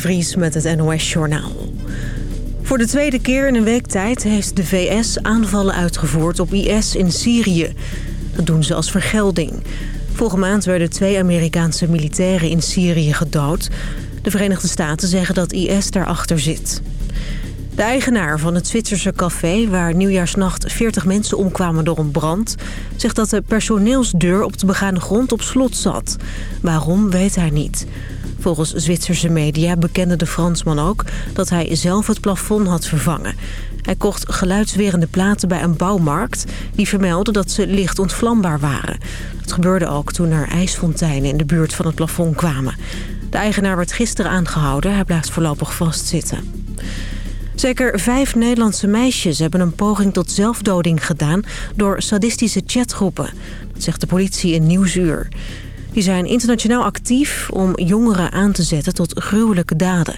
Vries met het NOS-journaal. Voor de tweede keer in een week tijd heeft de VS aanvallen uitgevoerd op IS in Syrië. Dat doen ze als vergelding. Vorige maand werden twee Amerikaanse militairen in Syrië gedood. De Verenigde Staten zeggen dat IS daarachter zit. De eigenaar van het Zwitserse café, waar nieuwjaarsnacht 40 mensen omkwamen door een brand... zegt dat de personeelsdeur op de begane grond op slot zat. Waarom, weet hij niet. Volgens Zwitserse media bekende de Fransman ook dat hij zelf het plafond had vervangen. Hij kocht geluidswerende platen bij een bouwmarkt... die vermelden dat ze licht ontvlambaar waren. Dat gebeurde ook toen er ijsfonteinen in de buurt van het plafond kwamen. De eigenaar werd gisteren aangehouden. Hij blijft voorlopig vastzitten. Zeker vijf Nederlandse meisjes hebben een poging tot zelfdoding gedaan... door sadistische chatgroepen. Dat zegt de politie in Nieuwsuur. Die zijn internationaal actief om jongeren aan te zetten tot gruwelijke daden.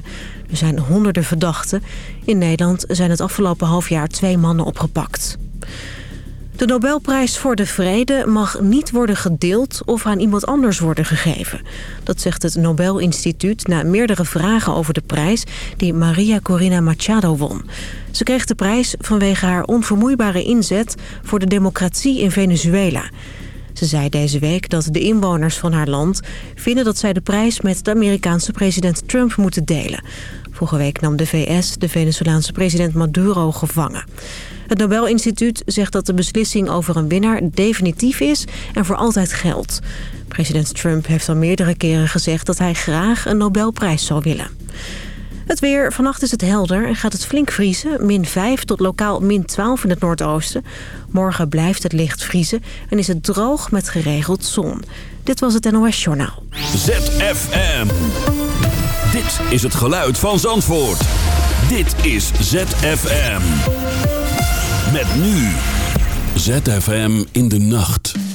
Er zijn honderden verdachten. In Nederland zijn het afgelopen half jaar twee mannen opgepakt. De Nobelprijs voor de Vrede mag niet worden gedeeld of aan iemand anders worden gegeven. Dat zegt het Nobelinstituut na meerdere vragen over de prijs die Maria Corina Machado won. Ze kreeg de prijs vanwege haar onvermoeibare inzet voor de democratie in Venezuela. Ze zei deze week dat de inwoners van haar land vinden dat zij de prijs met de Amerikaanse president Trump moeten delen. Vorige week nam de VS de Venezolaanse president Maduro gevangen. Het Nobelinstituut zegt dat de beslissing over een winnaar definitief is en voor altijd geldt. President Trump heeft al meerdere keren gezegd dat hij graag een Nobelprijs zou willen. Het weer. Vannacht is het helder en gaat het flink vriezen. Min 5 tot lokaal min 12 in het noordoosten. Morgen blijft het licht vriezen en is het droog met geregeld zon. Dit was het NOS Journaal. ZFM. Dit is het geluid van Zandvoort. Dit is ZFM. Met nu. ZFM in de nacht.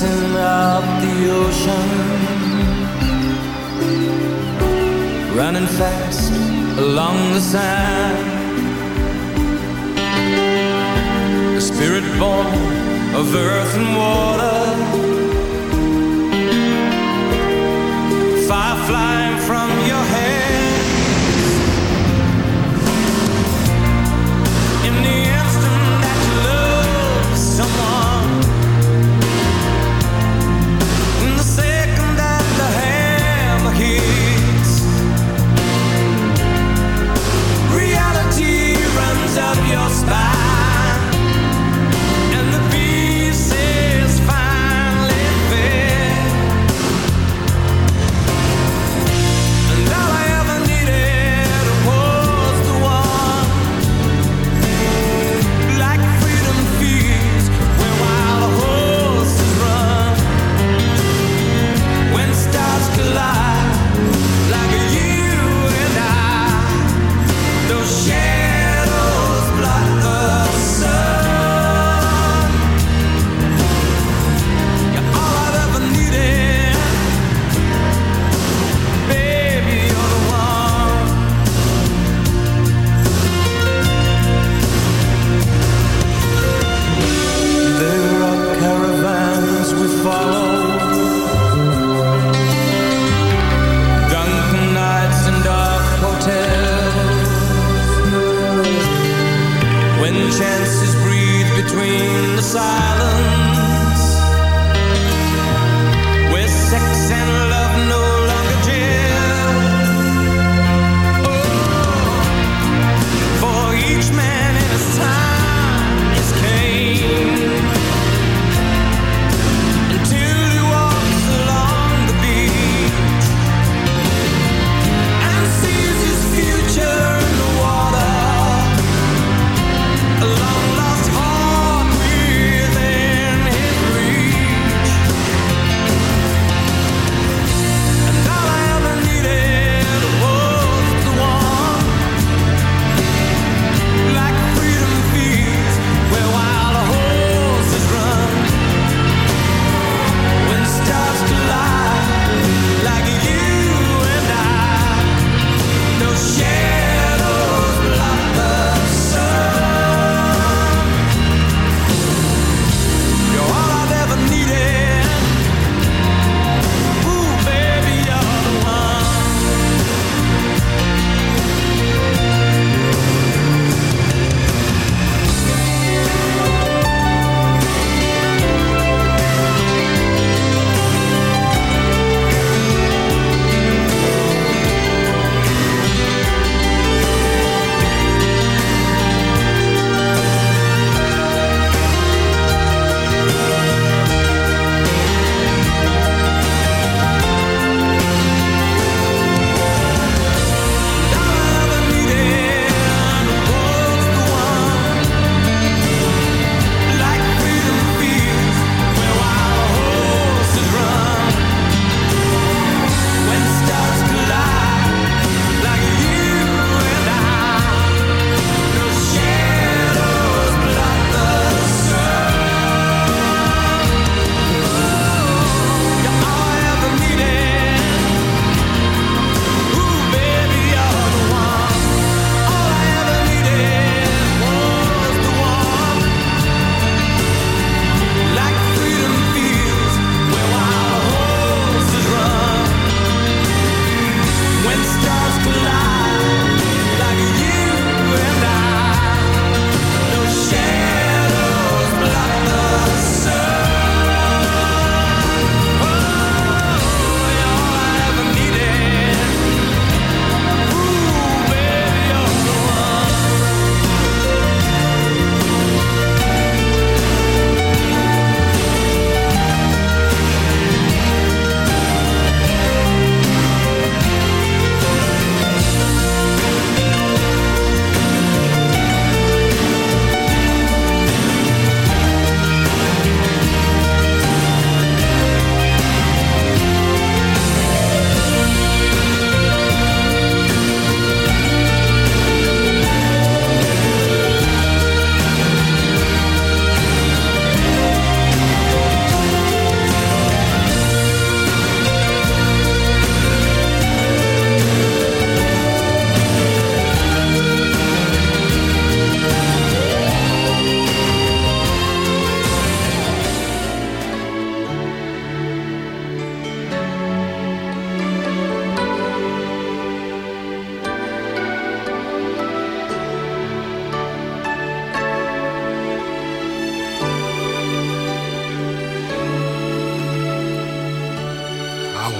Dancing up the ocean, running fast along the sand. A spirit born of earth and water That's chances breathe between the silence.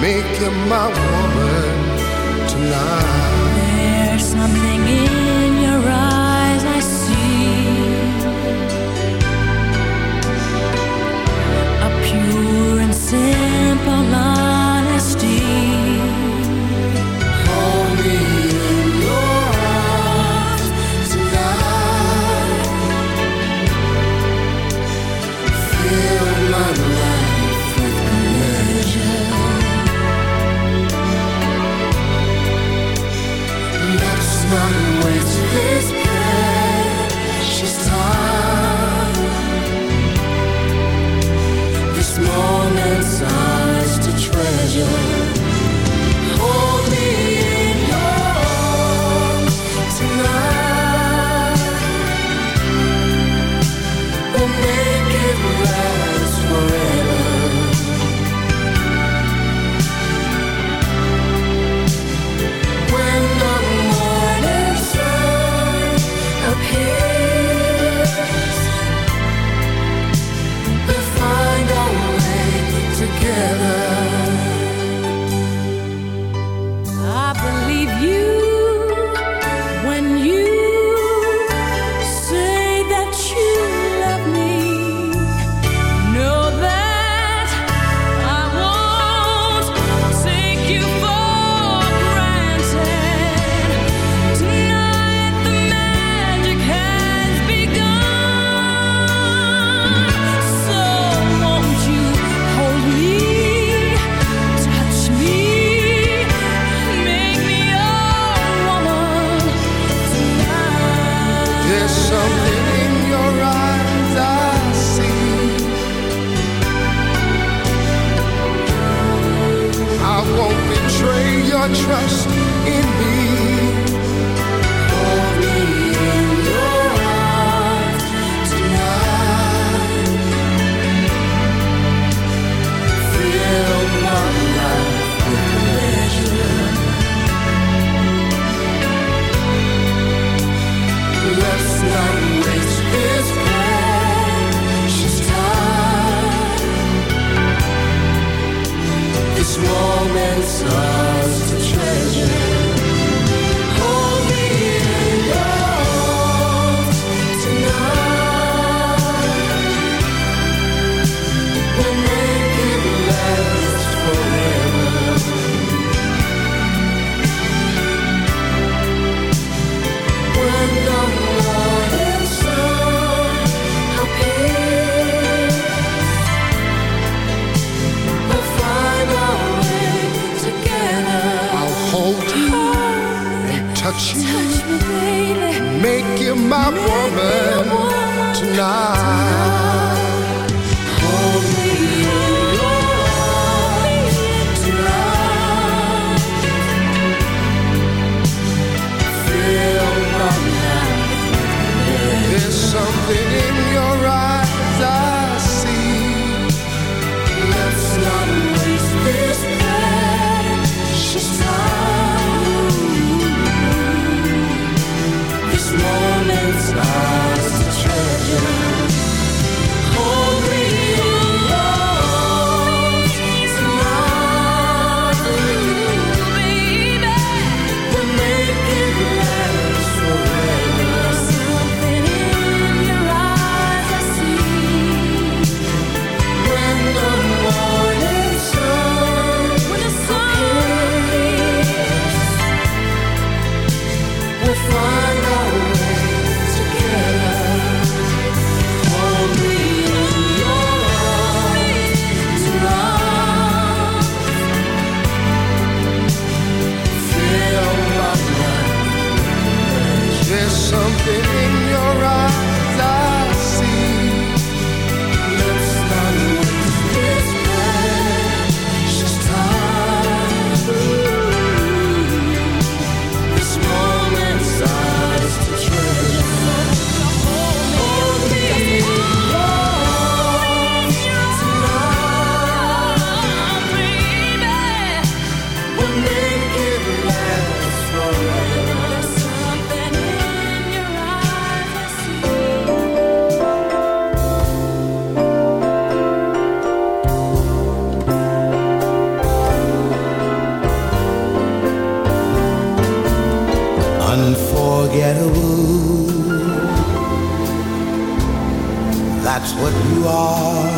make you my woman tonight. There's something together. woman tonight. Are.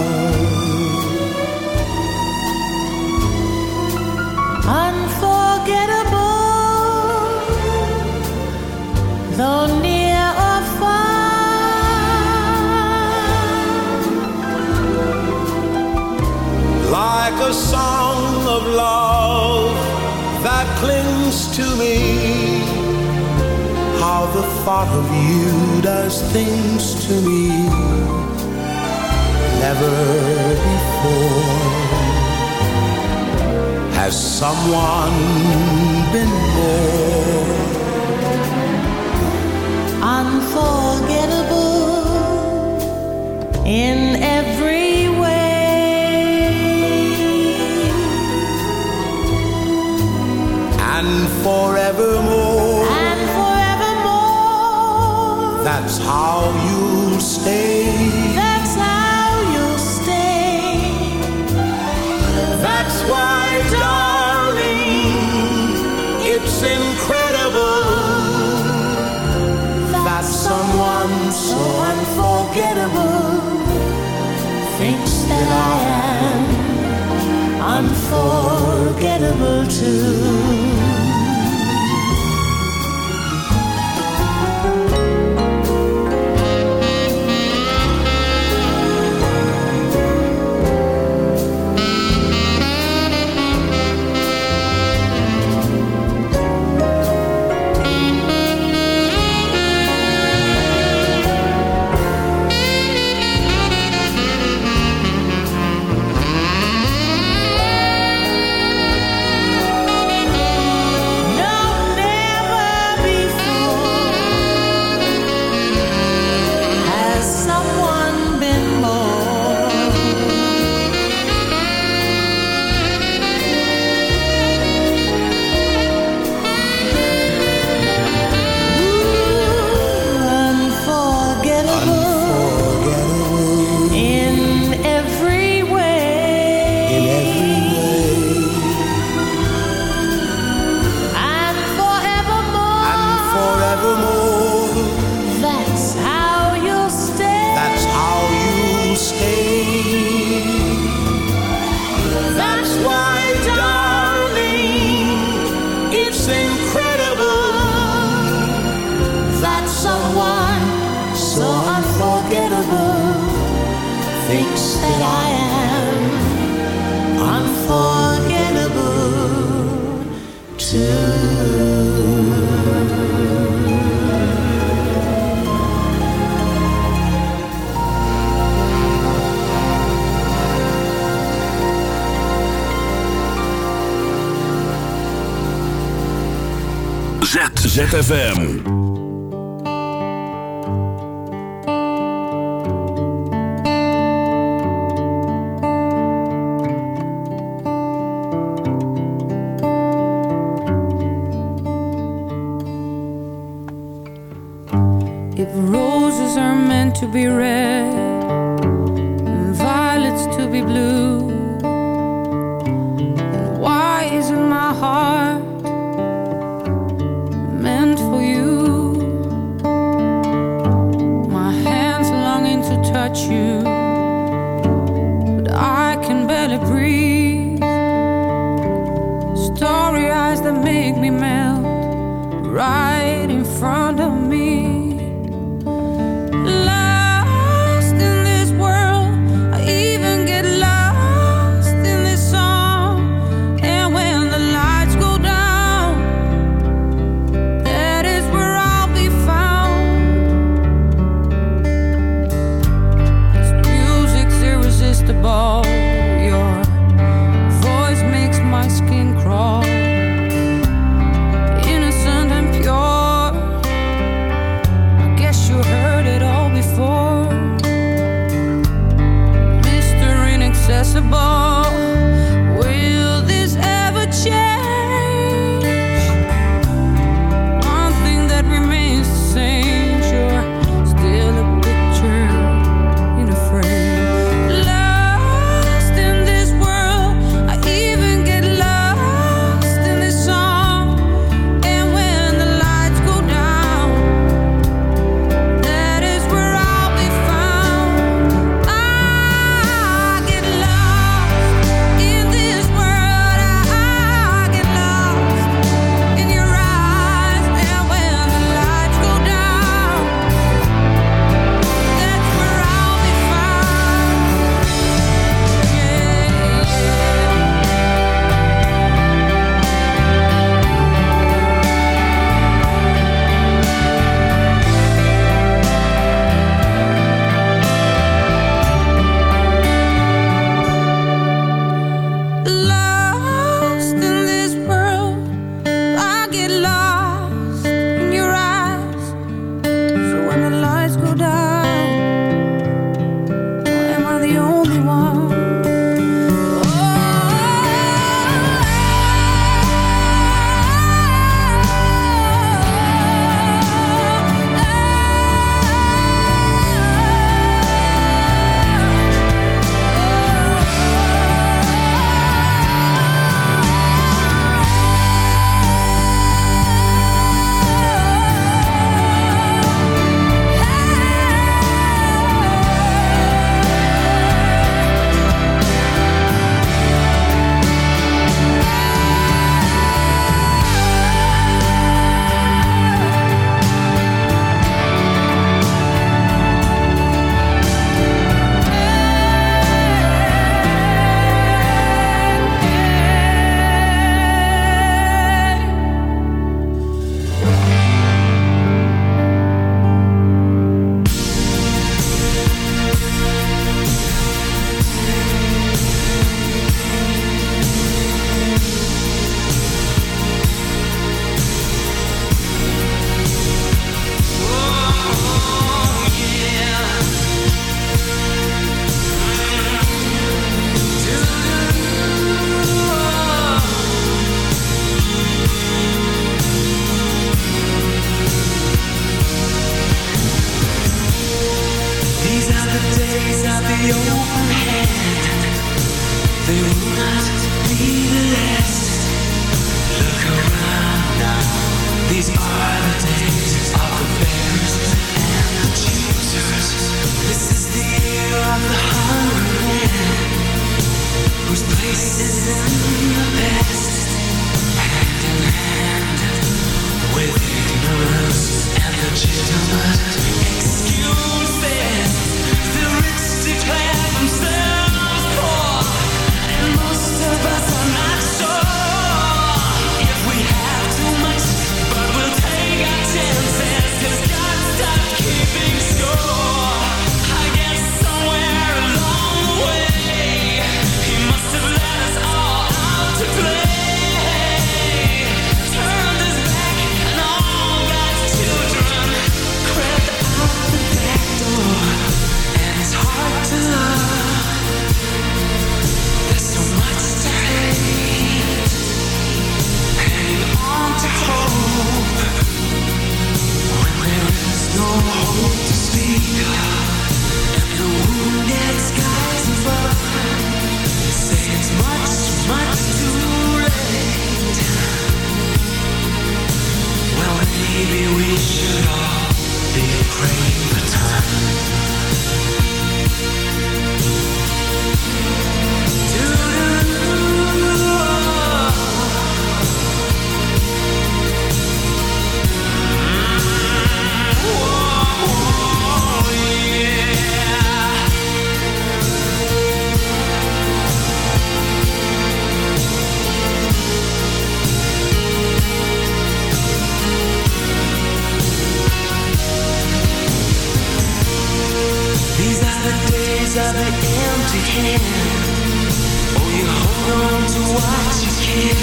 these are the empty hand, Oh, you hold on to what you can.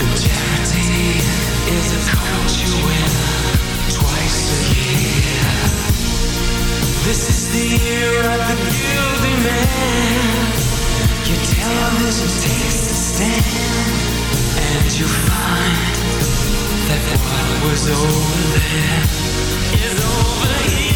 The charity is a coat you win twice a year. This is the year of the guilty man. Your television takes a stand, and you find that what was over there is over here.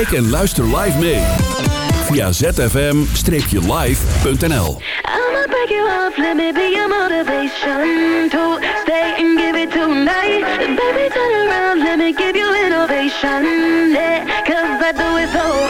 Kijk en luister live mee. Via zfm-live.nl I'ma break you off, let me be your motivation To stay and give it tonight. Baby, turn around, let me give you innovation. Yeah, cause I do it so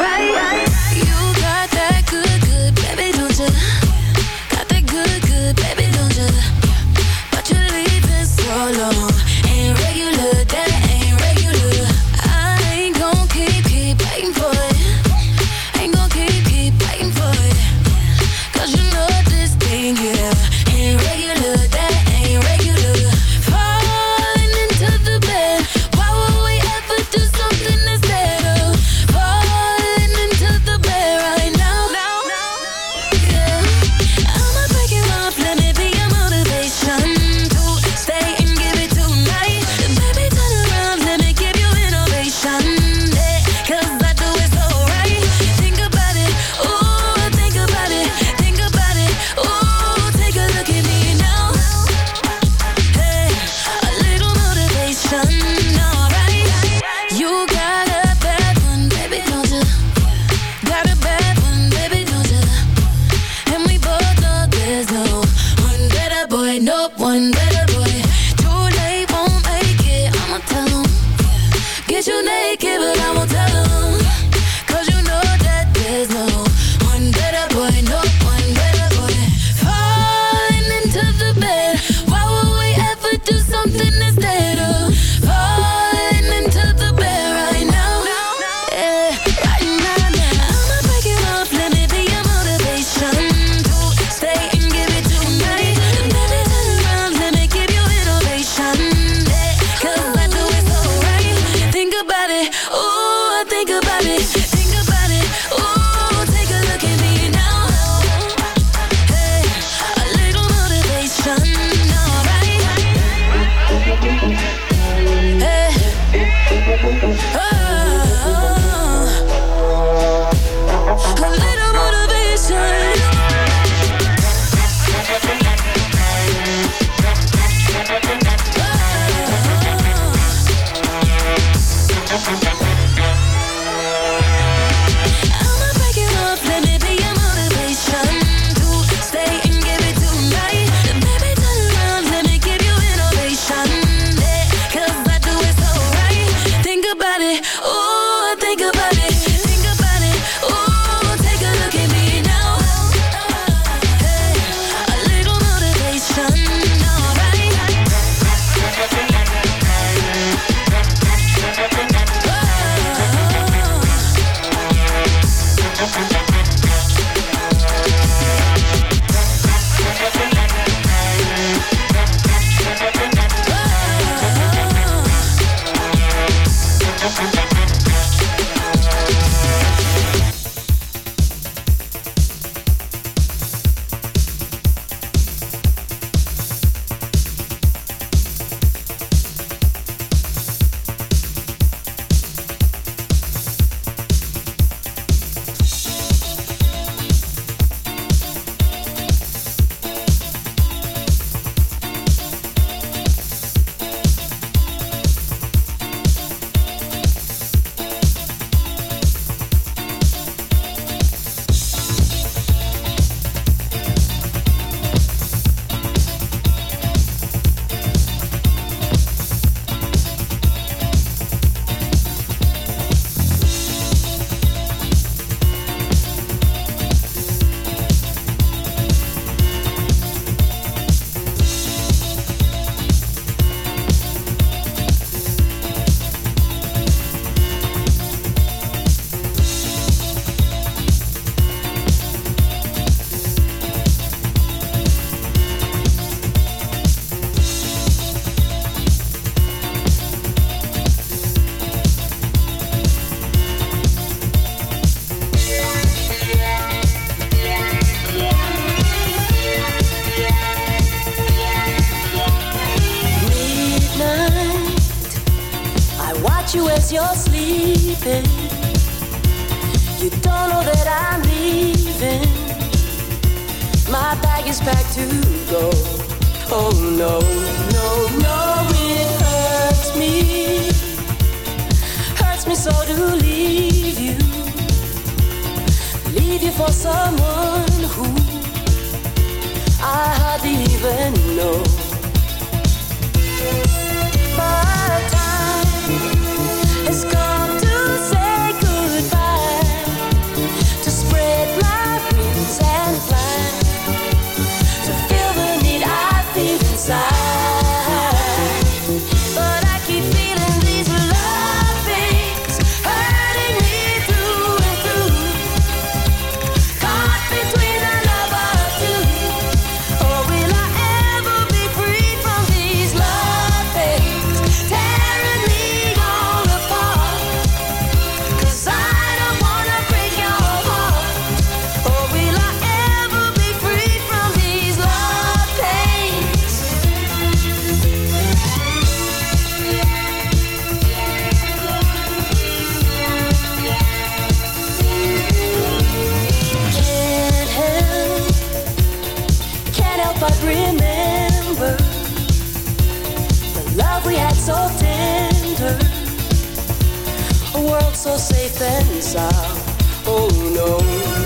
world so safe and sound. Oh no,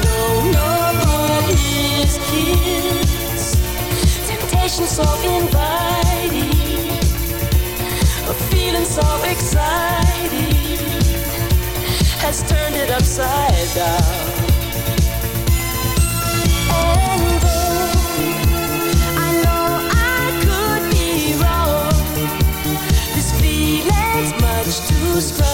no, no, Lord is kiss. Temptation so inviting, a feeling so exciting has turned it upside down. And though I know I could be wrong, this feeling's much too strong.